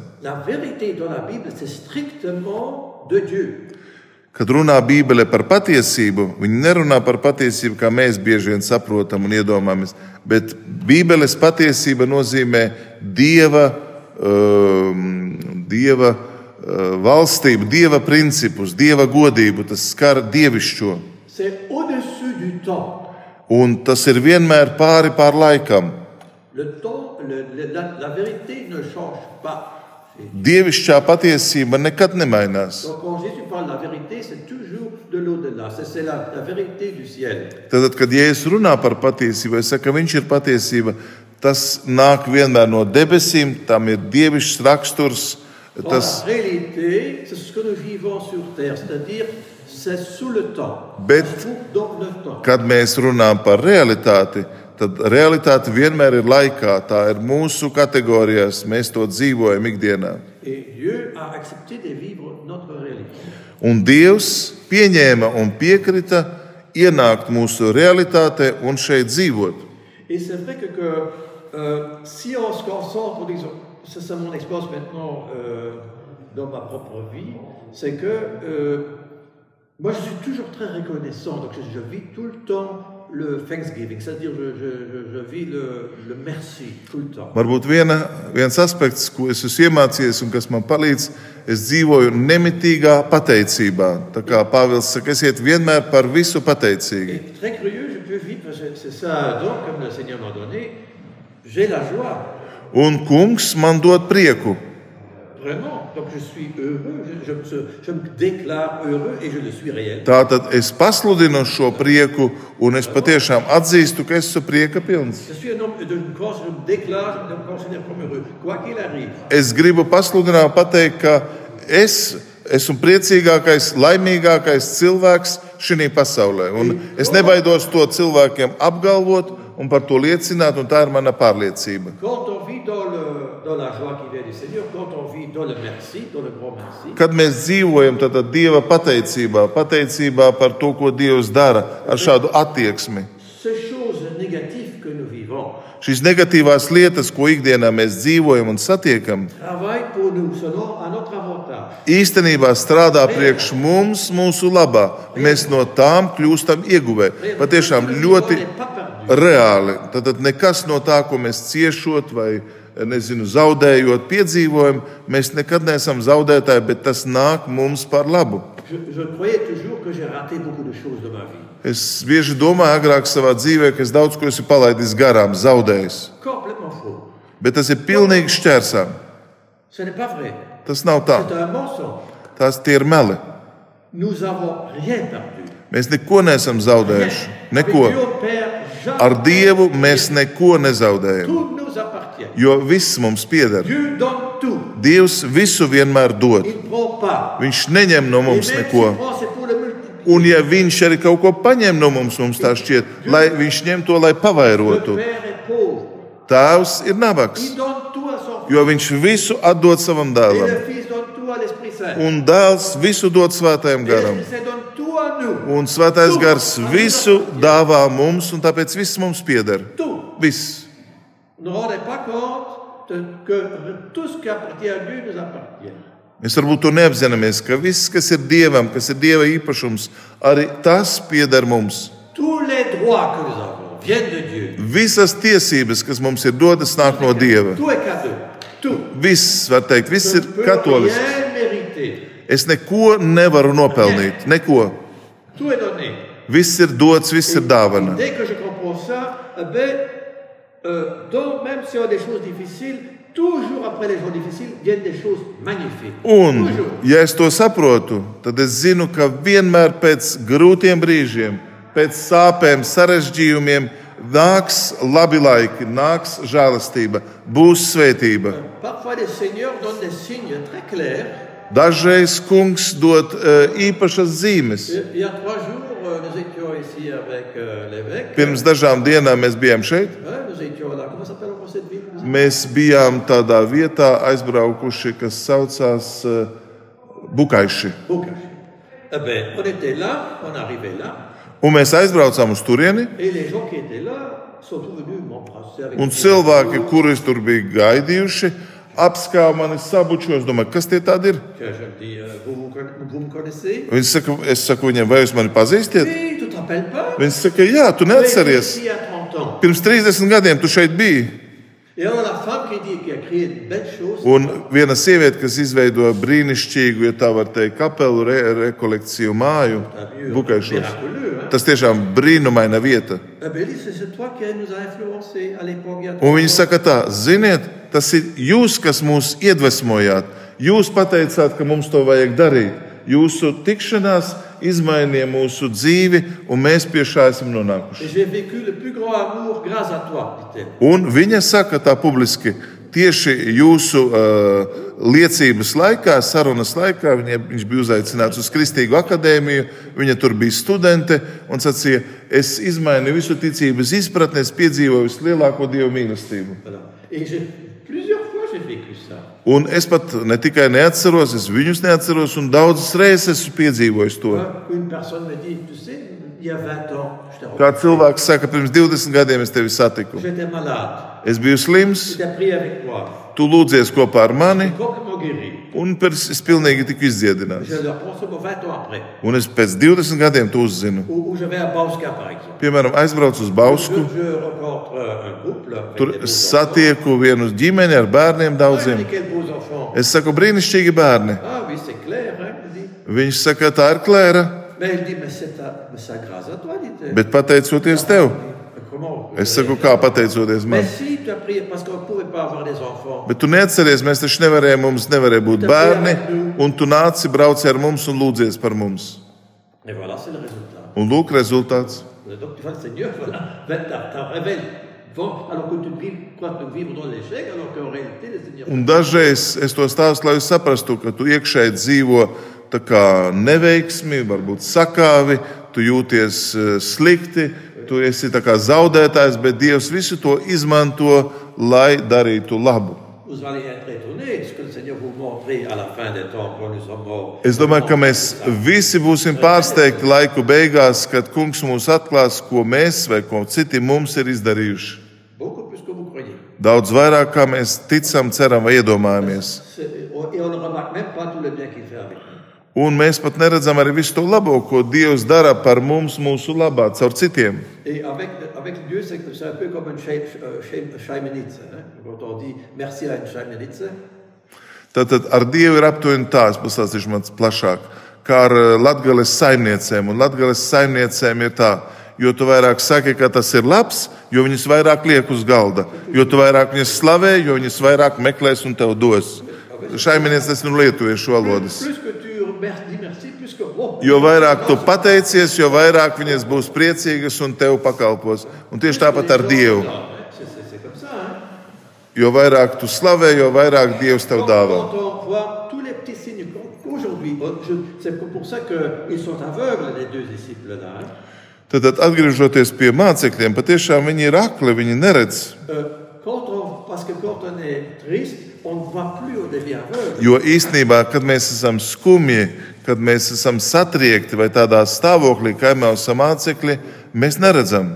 Kad runā Bībele par patiesību, viņi nerunā par patiesību, kā mēs bieži vien saprotam un iedomājamies, bet Bībeles patiesība nozīmē Dieva, um, dieva uh, valstību, Dieva principus, Dieva godību. Tas skar dievišķo. Un tas ir vienmēr pāri pār laikam. Dievišķā patiesība nekad nemainās. Tad, kad Jēzus runā par patiesību, es saku, ka viņš ir patiesība. tas nāk vienmēr no debesīm, tam ir dievišķs raksturs. La réalité, c'est ce que nous vivons sur Terre, c'est-à-dire c'est sous le temps. Bet- kad mēs runājam par realitāti, tad realitāte vienmēr ir laikā. Tā ir mūsu kategorijās, mēs to dzīvojam ikdienā. Un Dievs pieņēma un piekrita ienākt mūsu realitātē un šeit dzīvot. Et c'est vrai que, que, euh, si on se concentre, disons, ça c'est mon expérience maintenant euh, dans ma propre vie, c'est que euh, moi je suis toujours très reconnaissant, donc je, je vis tout le temps le Thanksgiving, c'est-à-dire je, je, je, vis le, le merci tout le temps. Varbūt viena, viens aspekts, ko es esmu iemācījies un kas man palīdz, es dzīvoju nemitīgā pateicībā. Tā kā Pāvils saka, esiet vienmēr par visu pateicīgi. Et très curieux, je peux vivre, c'est ça, donc comme le Seigneur m'a donné, j'ai la joie, Un kungs man dod prieku. Tātad es pasludinu šo prieku, un es patiešām atzīstu, ka esmu prieka pilns. Es gribu pasludināt, pateikt, ka es esmu priecīgākais, laimīgākais cilvēks šajā pasaulē. Un es nebaidos to cilvēkiem apgalvot un par to liecināt, un tā ir mana pārliecība. Kad mēs dzīvojam tādā Dieva pateicībā, pateicībā par to, ko Dievs dara ar šādu attieksmi, šīs negatīvās lietas, ko ikdienā mēs dzīvojam un satiekam, īstenībā strādā priekš mums, mūsu labā. Mēs no tām kļūstam ieguvēji. Patiešām ļoti Reāli. Tad nekas no tā, ko mēs ciešot vai nezinu, zaudējot, piedzīvojam, mēs nekad neesam zaudētāji, bet tas nāk mums par labu. Es bieži domāju, agrāk savā dzīvē, ka es daudz ko esmu palaidis garām, zaudējis. Bet tas ir pilnīgi šķērsām. Tas nav tā. Tas ir meli. Mēs neko neesam zaudējuši. Neko. Ar Dievu mēs neko nezaudējam. Jo viss mums pieder. Dievs visu vienmēr dod. Viņš neņem no mums neko. Un, ja viņš arī kaut ko paņem no mums, mums tā šķiet, lai viņš ņem to, lai pavairotu. Tēvs ir nabaks, jo viņš visu atdod savam dēlam. Un dēls visu dod svētajam garam. Un svētais gars visu dāvā mums, un tāpēc viss mums pieder. Viss. Mēs varbūt to neapzināmies, ka viss, kas ir dievam, kas ir dieva īpašums, arī tas pieder mums. Visas tiesības, kas mums ir dotas, nāk no dieva. Viss, var teikt, viss ir katolisks. Es neko nevaru nopelnīt, neko. Donné. Viss ir dots, viss ir dāvana. Eh ben, euh, donc même si on a des choses difficiles, toujours après les jours difficiles viennent des choses magnifiques. Un, Toujours. ja es to saprotu, tad es zinu, ka vienmēr pēc grūtiem brīžiem, pēc sāpēm, sarežģījumiem nāks labi laiki, nāks žēlastība, būs svētība. Parfois, Dažreiz kungs dod eh, īpašas zīmes. Euh, euh. Pirms dažām dienām mēs bijām šeit. Mēs bijām tādā vietā aizbraukuši, kas saucās eh, Bukaiši. Eh Un mēs aizbraucām uz turieni, un cilvēki, kurus tur bija gaidījuši, apskāva mani sabučos. Es domāju, kas tie tādi ir? Vous me connaissez Viņi saka, es saku viņiem, vai jūs mani pazīstat? Oui, Viņi saka, jā, tu neatceries. ici il y a 30 ans. Pirms 30 gadiem tu šeit biji. Dit, Un viena sieviete, kas izveidoja brīnišķīgu, ja tā var teikt, kapelu re rekolekciju māju, Bukaišos. Tas tiešām brīnumaina vieta. Eh ben, elle dit, c'est c'est toi qui nous a influencés à l'époque. il y a 30 Un viņi saka, tā, ziniet, tas ir jūs, kas mūs iedvesmojāt. Jūs pateicāt, ka mums to vajag darīt. Jūsu tikšanās izmainīja mūsu dzīvi, un mēs pie šā esam nonākuši. Un viņa saka tā publiski, tieši jūsu uh, liecības laikā, sarunas laikā, viņa, viņš bija uzaicināts uz Kristīgo akadēmiju, viņa tur bija studente un sacīja, es izmainīju visu ticības izpratni, es piedzīvoju vislielāko dievu mīlestību. Voilà. Et j'ai- plusieurs fois, j'ai vécu ça. Un es pat ne tikai neatceros, es viņus neatceros, un daudzas reizes esmu piedzīvojis to. Une personne me dit, tu sais, il y a 20 ans, j'étais Kā cilvēks saka, pirms 20 gadiem es tevi satiku. Es biju slims, Tu lūdzies kopā ar mani, un es pilnīgi tiku izdziedināts. Je le reprends seulement 20 ans après. Un es pēc 20 gadiem to uzzinu. Piemēram, aizbraucu uz Bausku, couple. avec tur satieku vienu ģimeni ar bērniem daudziem. Ah. Es saku, brīnišķīgi bērni. Ah. Viņš saka, tā ir klēra, bet pateicoties tev. Es saku, kā pateicoties man. Bet tu neatceries, mēs taču nevarējām, mums nevarēja būt bērni, un tu nāci, brauci ar mums un lūdzies par mums. Un lūk, rezultāts. [LAUGHS] Un dažreiz es to stāstu, lai jūs saprastu, ka tu iekšēji dzīvo neveiksmi, varbūt sakāvi, tu jūties eh, slikti, tu esi zaudētājs, bet Dievs visu to izmanto, lai darītu labu. Es domāju, ka mēs visi būsim pārsteigti laiku beigās, kad Kungs mums atklās, ko mēs vai ko citi mums ir izdarījuši. Daudz vairāk, kā mēs ticam, ceram vai iedomājamies. Et on ne remarque même pas tout le bien qu'il fait avec nous. Un mēs pat neredzam arī visu to labo, ko Dievs dara par mums, mūsu labā, caur citiem. Avec, avec Dieu, c'est un peu comme une Scheimenitze. Hein? Quand on dit merci à une Scheimenitze, Tātad ar Dievu ir aptuveni tā, es pastāstīšu man plašāk, kā ar latgales saimniecēm. Un latgales saimniecēm ir tā, jo tu vairāk saki, ka tas ir labs, jo viņas vairāk liek uz galda. Jo tu vairāk viņas slavē, jo viņas vairāk meklēs un tev dos. Šaiminēs tas nu lietuviešu valodas. plus plus Jo vairāk tu pateicies, jo vairāk viņas būs priecīgas un tev pakalpos. Un tieši tāpat ar Dievu. Jo vairāk tu slavē, jo vairāk Dievs tev dāvā. tad atgriežoties pie mācekļiem, patiešām viņi ir akli, viņi neredz. Euh, quand on, parce que quand on est triste, Jo īstenībā, kad mēs esam skumji, kad mēs esam satriekti vai tādā stāvoklī, kā mēs esam mācekļi, mēs neredzam.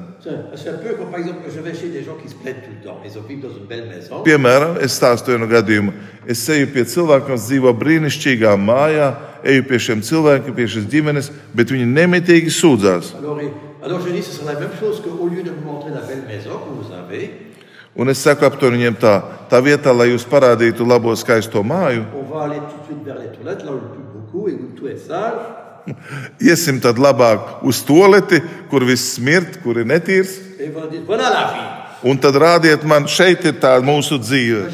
Piemēram, es stāstu vienu gadījumu. Es eju pie cilvēkiem, kas dzīvo brīnišķīgā mājā, eju pie šiem cilvēkiem, pie šīs ģimenes, bet viņi nemitīgi sūdzās. Alors, alors je dis, ce sera la même chose qu'au lieu de vous montrer la belle maison que vous avez, Un es saku aptuveni viņiem tā, tā vietā, lai jūs parādītu labo, skaisto māju, [LAUGHS] iesim tad labāk uz toleti, kur viss smirt, kur ir netīrs. Un tad rādiet man, šeit ir tā mūsu dzīve.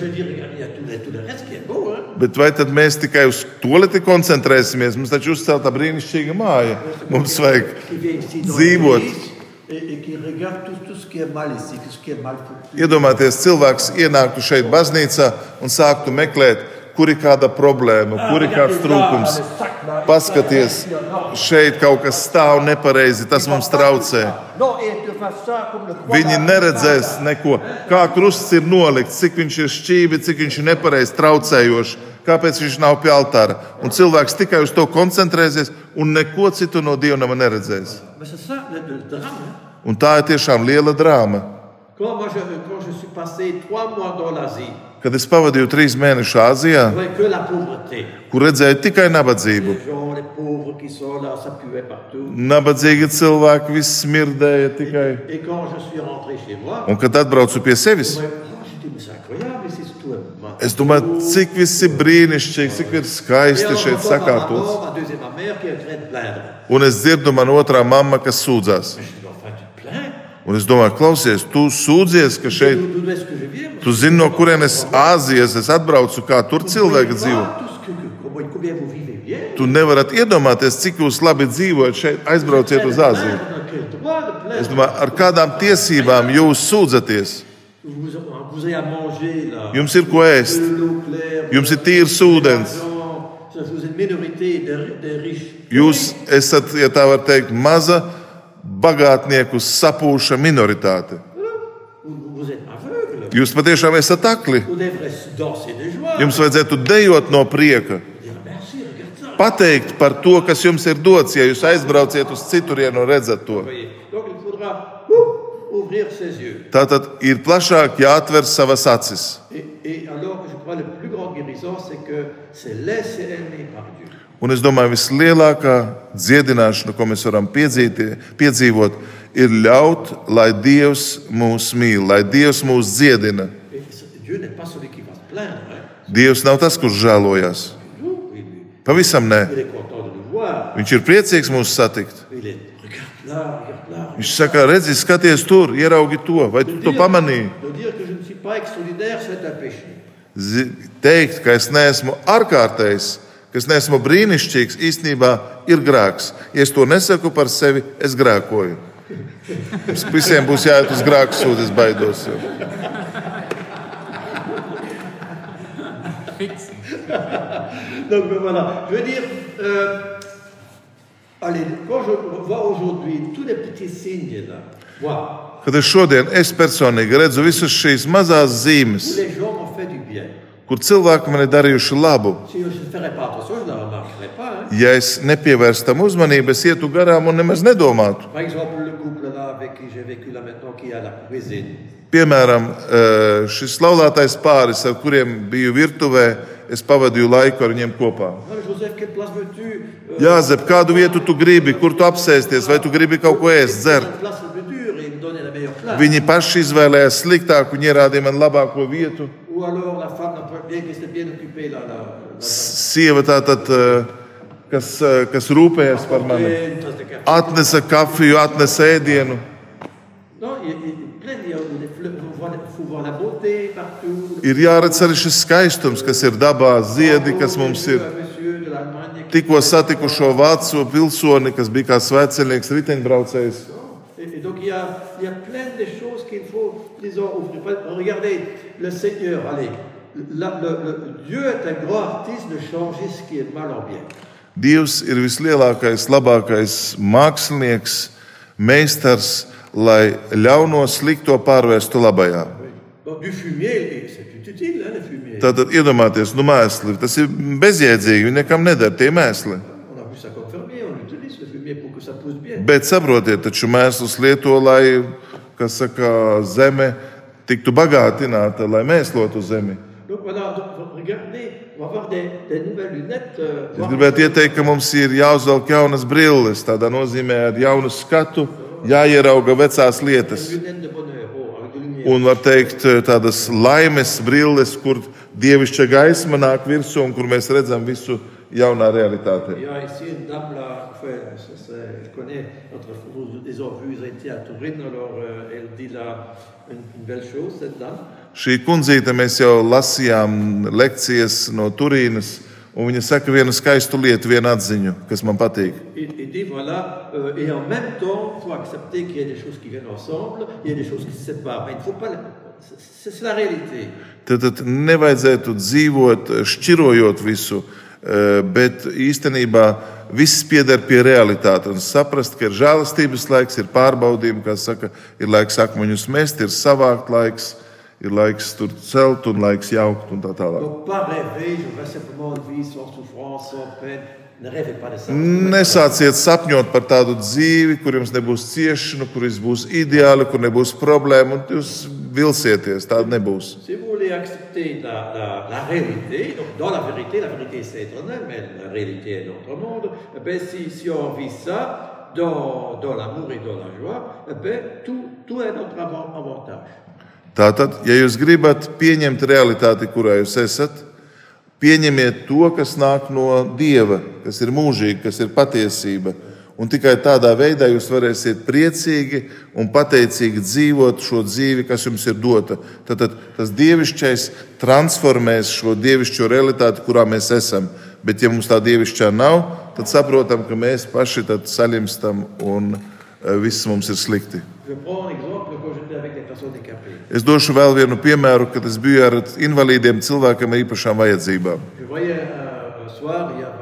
Bet vai tad mēs tikai uz toleti koncentrēsimies? Mums taču uzcelta brīnišķīga māja. Mums vajag dzīvot. Mal foutu. Iedomājieties, cilvēks ienāktu šeit baznīcā un sāktu meklēt, kur ir kāda problēma, kur ir kāds trūkums. Paskaties, šeit kaut kas stāv nepareizi, tas mums traucē. Viņi neredzēs neko, kā krusts ir nolikts, cik viņš ir šķīvi, cik viņš ir nepareizi traucējošs, kāpēc viņš nav pie altāra. Un cilvēks tikai uz to koncentrēsies un neko citu no dieva nav neredzējis. Mais c'est Un tā ir tiešām liela drāma. Kad es pavadīju trīs mēnešus Āzijā, kur redzēju tikai nabadzību, nabadzīgi cilvēki, viss smirdēja tikai. Un kad atbraucu pie sevis, es domāju, cik viss ir brīnišķīgi, cik ir skaisti šeit sakārtots. Un es dzirdu man otrā mamma, kas sūdzās. Un es domāju, klausies, tu sūdzies, ka šeit, moi tu zini, no kurienes Āzijas es atbraucu, kā tur cilvēki Vous dzīvo. Tu nevarat iedomāties, cik jūs labi dzīvojat šeit, aizbrauciet uz Āziju. Es domāju, ar kādām tiesībām jūs sūdzaties? Jums ir ko ēst, jums ir tīrs ūdens. Jūs esat, ja tā var teikt, maza bagātnieku sapūša minoritāte. Jūs patiešām esat akli. Jums vajadzētu dejot no prieka, pateikt par to, kas jums ir dots, ja jūs aizbrauciet uz citurienu un redzat to. Tātad ir plašāk jāatver savas acis. Un es domāju, vislielākā dziedināšana, ko mēs varam piedzīti, piedzīvot, ir ļaut, lai Dievs mūs mīl, lai Dievs mūs dziedina. Dievs nav tas, kurš žēlojas. Pavisam nē. Viņš ir priecīgs mūs satikt. Viņš saka, redzi, skaties tur, ieraugi to, vai tu to pamanīji. Teikt, ka es neesmu ārkārtējs, ka es neesmu brīnišķīgs, īstenībā ir grēks. Ja es to nesaku par sevi, es grēkoju. Mums visiem būs jāiet uz grēku sūdu, es baidos. Jau. Donc ben, voilà, je veux dire, euh, allez, quand je vois aujourd'hui tous les petits signes là, voilà, Kad es šodien es personīgi redzu visas šīs mazās zīmes, kur cilvēki man ir darījuši labu, hein. ja es nepievērstu tam uzmanību, es ietu garām un nemaz nedomātu. Piemēram, eh, šis laulātais pāris, ar kuriem biju virtuvē, es pavadīju laiku ar viņiem kopā. Euh, Jā, Zep, kādu vietu tu gribi, kur tu apsēsties, vai tu gribi kaut ko ēst, dzert? Viņi paši izvēlējās sliktāku un ierādīja man labāko vietu. Ou alors la femme n'a pas bien, s'était bien occupée là, là, là, Sieva tātad, eh, kas, eh, kas rūpējas par mani, atnesa kafiju, atnesa ēdienu. La. Ir jāredz arī šis skaistums, kas ir dabā, ziedi, kas mums ir. Tikko satikušo vācu pilsoni, kas bija kā svētceļnieks, riteņbraucējs. Et, et donc il y, a, il y a plein de choses qu'il faut, disons, ouvrir. Regardez, le Seigneur, allez, la- le, le- Dieu est un grand artiste de changer ce qui est mal en bien. Dievs ir vislielākais, labākais mākslinieks, meistars, lai ļauno slikto pārvērstu labajā. Tātad iedomājieties, nu, mēsli, tas ir bezjēdzīgi, viņi nekam neder tie mēsli. On a vu ça comme fermier, on utilise le fumier pour que ça pousse bien. Bet saprotiet, taču mēslus lieto, lai, kas saka, zeme tiktu bagātināta, lai mēslotu zemi. Euh, Es gribētu ieteikt, ka mums ir jāuzvelk jaunas brilles, tādā nozīmē ar jaunu skatu, jāierauga vecās lietas. oh. Un var teikt, tādas laimes brilles, kur dievišķa gaisma nāk virsū un kur mēs redzam visu jaunā realitātē. Il y a ici une dame là, enfin, ça, c'est- je connais, notre, nous les avons vus, ils ont été à Turin, alors euh, elle dit là une, une belle chose, cette dame. Šī kundzīte mēs jau lasījām lekcijas no Turīnas, un viņa saka vienu skaistu lietu, vienu atziņu, kas man patīk. Et, et dit voilà, euh, et en même temps, il faut accepter qu'il y a des choses qui viennent ensemble, il y a des choses qui se séparent. Mais il ne faut pas. C'est la réalité. Tad, tad nevajadzētu dzīvot šķirojot visu, eh, bet īstenībā viss pieder pie realitātes. Un saprast, ka ir žēlastības laiks, ir pārbaudījumi, kā saka, ir laiks akmeņus mest, ir savākt laiks, ir laiks tur celt un laiks jaukt un tā tālāk. Nesāciet sapņot par tādu dzīvi, kur jums nebūs ciešanu, kur viss būs ideāli, kur nebūs problēmu, un jūs vilsieties. Tāda nebūs. Accepter la, la- la réalité, donc dans la vérité, la vérité c'est éternel, mais la réalité est notre monde, eh ben, si, si on vit ça dans, dans l'amour et dans la joie, eh ben, tout, tout est notre avant- avantage. Tātad, ja jūs gribat pieņemt realitāti, kurā jūs esat, pieņemiet to, kas nāk no Dieva, kas ir mūžīgi, kas ir patiesība. Un tikai tādā veidā jūs varēsiet priecīgi un pateicīgi dzīvot šo dzīvi, kas jums ir dota. Tad tas dievišķais transformēs šo dievišķo realitāti, kurā mēs esam. Bet, ja mums tā dievišķā nav, tad saprotam, ka mēs paši tad saļimstam un eh, viss mums ir slikti. Es došu vēl vienu piemēru, kad es biju ar invalīdiem cilvēkiem ar īpašām vajadzībām. Je voyais un soir, il y avait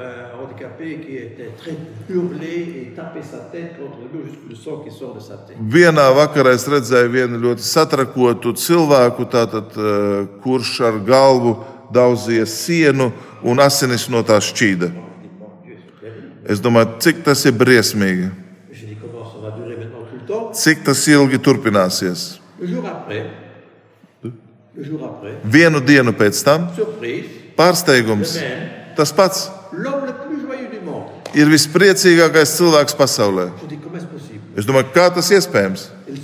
Vienā vakarā es redzēju vienu ļoti satrakotu cilvēku, tātad, eh, kurš ar galvu daudzīja sienu un asinis no tā šķīda. Es domāju, cik tas ir briesmīgi, cik tas ilgi turpināsies. Vienu dienu pēc tam? Pārsteigums. Tas pats l'homme le plus joyeux du monde. Ir vispriecīgākais cilvēks pasaulē. Es domāju, kā tas iespējams? Il.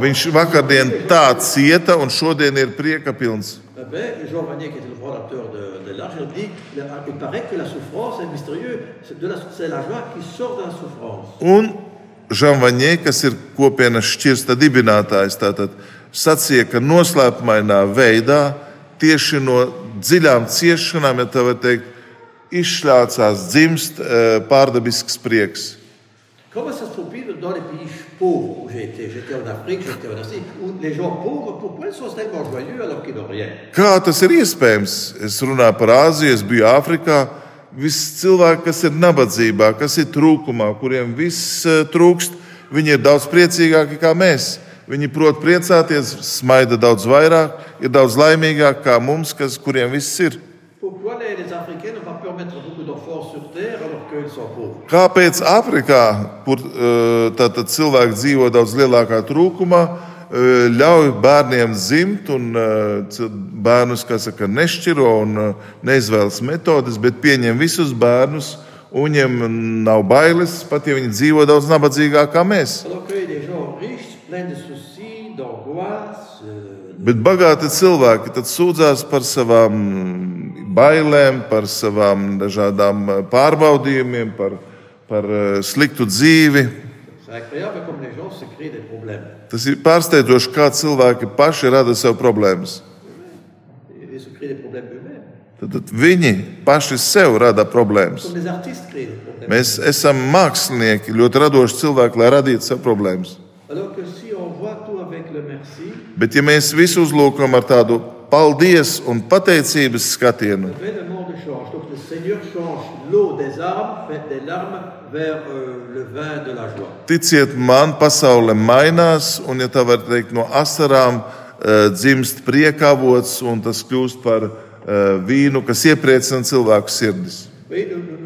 Viņš vakardien tā cieta un šodien ir prieka pilns. Eh Jean Vanier, qui était le fondateur de, de l'art, il dit la- il paraît que la souffrance est mystérieuse. C'est la- la joie qui sort de la souffrance. Un Žanvaņē, kas ir kopienas šķirsta dibinātājs, tātad sacīja, ka noslēpumainā veidā tieši no dziļām ciešanām, ja tā var teikt, izšļācās dzimst eh, pārdabisks prieks. Comment ça se trouve dans les pays pauvres où j'ai été J'étais en Afrique, j'étais en Asie, où les gens pauvres, pourquoi ils sont tellement joyeux alors qu'ils n'ont rien Kā tas ir iespējams? Es runāju par Āziju, es biju Āfrikā. Visi cilvēki, kas ir nabadzībā, kas ir trūkumā, kuriem viss eh, trūkst, viņi ir daudz priecīgāki nekā mēs. Viņi prot priecāties, smaida daudz vairāk, ir daudz laimīgāki nekā mums, kas, kuriem viss ir. Pourquoi les Africains n'ont pas pu mettre beaucoup d'enfants sur terre alors qu'ils sont pauvres Kāpēc Āfrikā, kur tātad cilvēki dzīvo daudz lielākā trūkumā, eh, ļauj bērniem zimt un cil- bērnus, kas saka, nešķiro un neizvēlas metodes, bet pieņem visus bērnus un viņiem nav bailes, pat ja viņi dzīvo daudz nabadzīgāk kā mēs. Bet bagāti cilvēki sūdzās par savām bailēm, par savām dažādām eh, pārbaudījumiem, par, par eh, sliktu dzīvi. Tas ir pārsteidzoši, kā cilvēki paši rada sev problēmas. Tad, tad viņi paši sev rada problēmas. Mēs esam mākslinieki, ļoti radoši cilvēki, lai radītu sev problēmas. Bet, ja mēs visu uzlūkojam ar tādu paldies un pateicības skatienu, ticiet man, pasaule mainās, un, ja tā var teikt, no asarām eh, dzimst priekavots, un tas kļūst par eh, vīnu, kas iepriecina cilvēku sirdis. Oui, nous, nous-.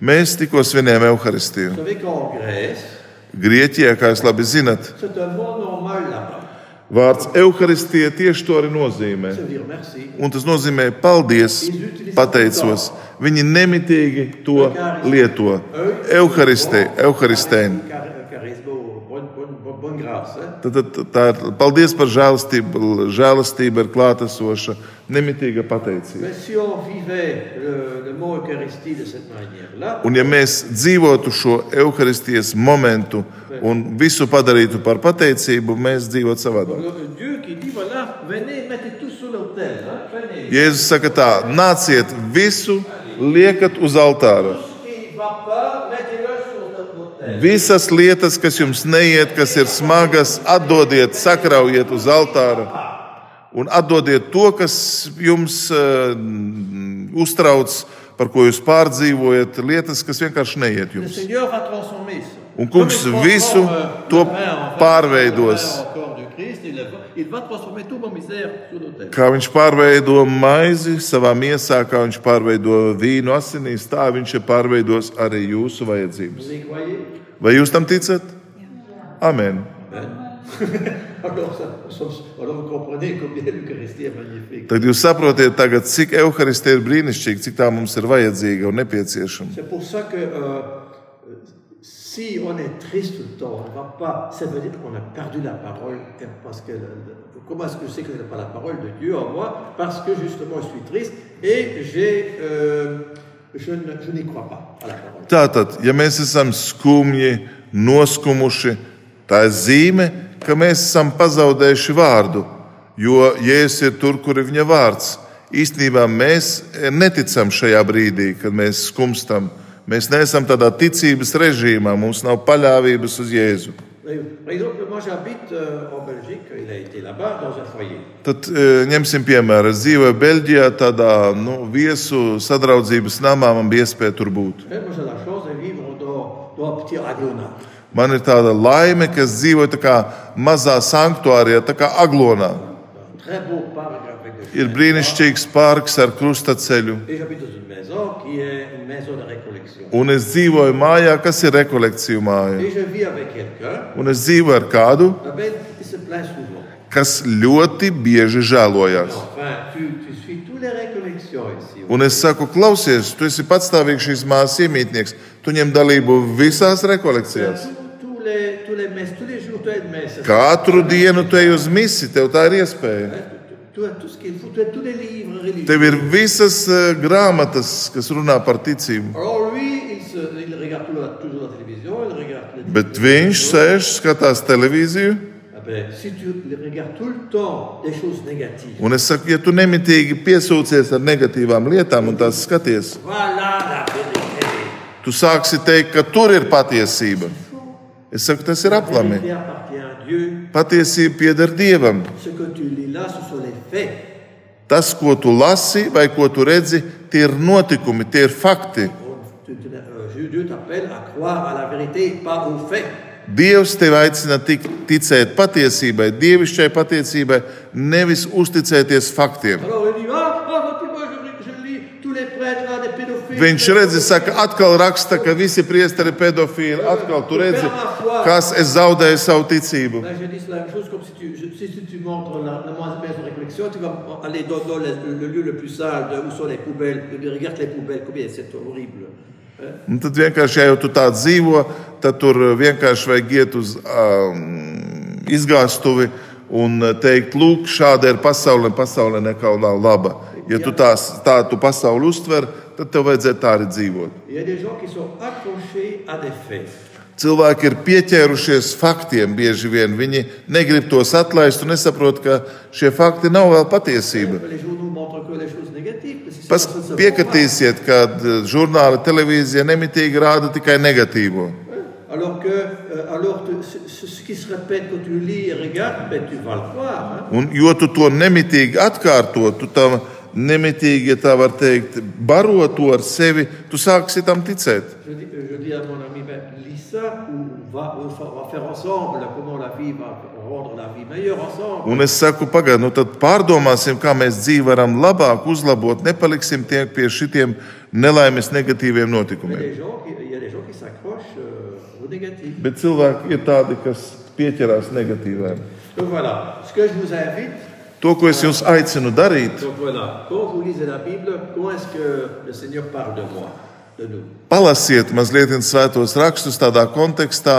Mēs tikko svinējām Grèce, Grieķijā, kā jūs labi zinat, mot normal là-bas. Vārds Euharistija tieši to arī nozīmē. Un tas nozīmē paldies, pateicos. Viņi nemitīgi to lieto. Euharistē, Euharistēn. Tad, tad, tā ir paldies par žēlastību. Žēlastība ir klātesoša, nemitīga pateicība. Manière-là, Un ja mēs dzīvotu šo Euharistijas momentu un visu padarītu par pateicību, mēs dzīvotu savādāk. Jēzus saka tā, nāciet visu, liekat uz altāra. Visas lietas, kas jums neiet, kas ir smagas, atdodiet, sakraujiet uz altāra un atdodiet to, kas jums uh, uztrauc, par ko jūs pārdzīvojat, lietas, kas vienkārši neiet jums. Un kungs visu to vin, pārveidos. Kā viņš pārveido maizi savā miesā, kā viņš pārveido vīnu asinīs, tā viņš ir pārveidos arī jūsu vajadzības. Vai jūs tam ticat? Amen. [LAUGHS] [LAUGHS] Tad jūs saprotiet, tagad, cik evaharistija ir brīnišķīga, cik tā mums ir vajadzīga un nepieciešama. C'est pour ça que euh, si on est triste tout le temps, on ne va pas. Ça veut dire qu'on a perdu la parole. Parce que, comment est-ce que je sais que je n'ai pas la parole de Dieu en moi Parce que justement je suis triste et j'ai, euh, je, je n'y crois pas à la parole. Tātad, ja mēs esam skumji, noskumuši, tā ir zīme, ka mēs esam pazaudējuši vārdu. Jo Jēzus ir tur, kur ir viņa vārds. īstenībā mēs neticam šajā brīdī, kad mēs skumstam. Mēs neesam tādā ticības režīmā, mums nav paļāvības uz Jēzu. Foyer. Tad e, ņemsim piemēru. Es dzīvoju Beļģijā, tādā nu, viesu sadraudzības namā. Man bija iespēja tur būt. Man ir tāda laime, ka es dzīvoju tā kā mazā sanktuārijā, tā kā aglonā. Très beau parc Ir brīnišķīgs parks ar krustaceļu. Un es dzīvoju mājā, kas ir rekolekciju māja. Un es dzīvoju ar kādu, kas ļoti bieži žēlojās. Un es saku, klausies, tu esi patstāvīgs šīs mājas iemītnieks. Tu ņem dalību visās rekolekcijās. Katru dienu tu ej uz misiju, tev tā ir iespēja. Tu, tu tu religieux. Tev ir visas eh, grāmatas, kas runā par ticību. Alors lui, il, se, il la- la Bet viņš sēž, skatās televīziju. Ah si tu Un es saku, ja tu nemitīgi piesūcies ar negatīvām lietām un tās skaties, voilà tu sāksi teikt, ka tur ir patiesība. Es saku, tas ir La aplami. Dieu. Patiesība pieder Dievam. Ce que tu lis là, ce sont les faits. Tas, ko tu lasi vai ko tu redzi, tie ir notikumi, tie ir fakti. Euh. Dievs tevi aicina tik, ticēt patiesībai, dievišķai patiesībai, nevis uzticēties faktiem. Viņš redz, saka, atkal raksta, ka visi priesteri ir pedofili. Atkal tu redzi, kas es zaudēju savu ticību. Là, je dis la même chose comme si tu, je- si, tu montres la, la moins de réflexion, tu vas aller dans, dans le, le lieu le plus sale, où sont les poubelles. Regarde les poubelles, combien c'est horrible. Un tad vienkārši, ja jau tu tā dzīvo, tad tur vienkārši vajag iet uz um, izgāstuvi un teikt, lūk, šāda ir pasaule, pasaule nekā nav laba. Ja tu tās, tā tu pasauli uztver, tad tev vajadzētu tā arī dzīvot. Il Cilvēki ir pieķērušies faktiem bieži vien. Viņi negrib tos atlaist un nesaprot, ka šie fakti nav vēl patiesība. Pas piekritīsiet, ka eh, žurnāli, televīzija nemitīgi rāda tikai negatīvo. hein. Un, jo tu to nemitīgi atkārto, tu tam nemitīgi, ja tā var teikt, baro to ar sevi, tu sāksi tam ticēt. Un es saku, pagaidi, nu tad pārdomāsim, kā mēs dzīvi varam labāk uzlabot, nepaliksim tie pie šitiem nelaimes negatīviem notikumiem. euh. Bet cilvēki ir tādi, kas pieķerās negatīvām. Donc voilà, ce que je vous invite, To, ko es jums aicinu darīt, palasiet mazliet svētos rakstus tādā kontekstā,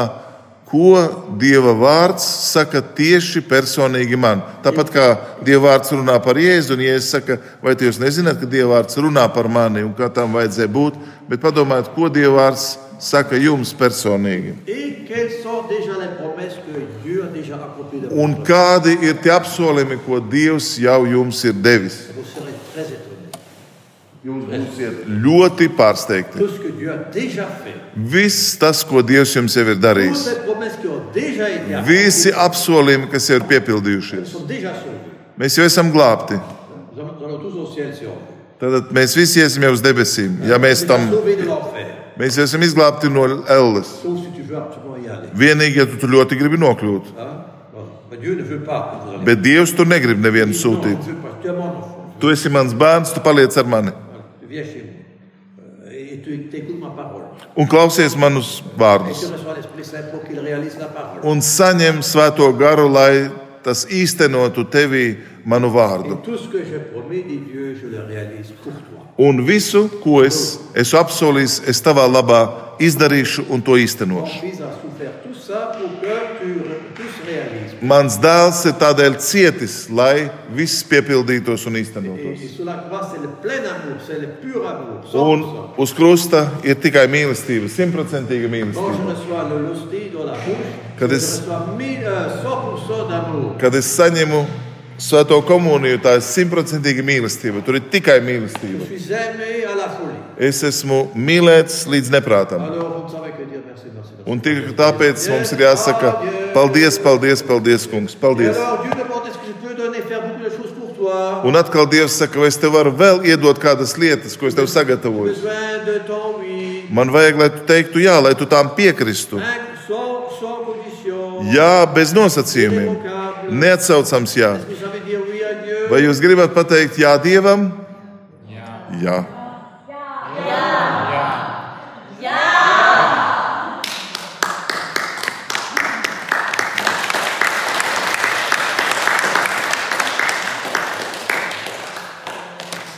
ko Dieva vārds saka tieši personīgi man. Tāpat kā Dieva vārds runā par Jēzu, un Jēzus saka, vai jūs nezināt, ka Dieva vārds runā par mani un kā tam vajadzēja būt, bet padomājiet, ko Dieva vārds saka jums personīgi. Un kādi ir tie apsolījumi, ko Dievs jau jums ir devis? Jūs būsiet ļoti pārsteigti. Viss tas, ko Dievs jums jau ir darījis, visi apsolījumi, kas jau ir piepildījušies. Mēs jau esam glābti. Tad mēs visi iesim jau uz debesīm. Ja mēs tam. Mēs esam izglābti no elles. Vienīgi, ja tu tur ļoti gribi nokļūt. Bet Dievs tur negrib nevienu sūtīt. Tu esi mans bērns, tu paliec ar mani. Parole. Un klausies manus vārdus. Un saņem svēto garu, lai tas īstenotu tevī manu vārdu. Un visu, ko es esmu apsolījis, es tavā labā izdarīšu un to īstenošu. Mans dēls ir tādēļ cietis, lai viss piepildītos un īstenotos. pur amour. Un 100%. uz krusta ir tikai mīlestība, simtprocentīga mīlestība. Kad es- reçois 1000, euh, 100% d'amour. Kad es saņemu Svēto komuniju, tā ir simtprocentīga mīlestība. Tur ir tikai mīlestība. Es esmu mīlēts līdz neprātam. Un tikai tāpēc mums ir jāsaka, paldies, paldies, paldies, kungs. Paldies. Un atkal Dievs saka, vai es tev varu vēl iedot kādas lietas, ko es tev sagatavoju. Man vajag, lai tu teiktu jā, lai tu tām piekristu. Jā, bez nosacījumiem. Neatsaucams jā. Est-ce que vous savez dire oui à Dieu Vai jūs gribat pateikt jā Dievam? Jā.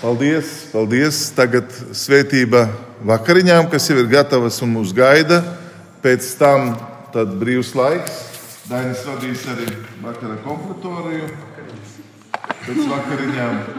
Paldies, paldies. Tagad svētība vakariņām, kas jau ir gatavas un mūs gaida. Pēc tam brīvs laiks. Dainis vadīs arī vakara kompletoriju pēc vakariņām.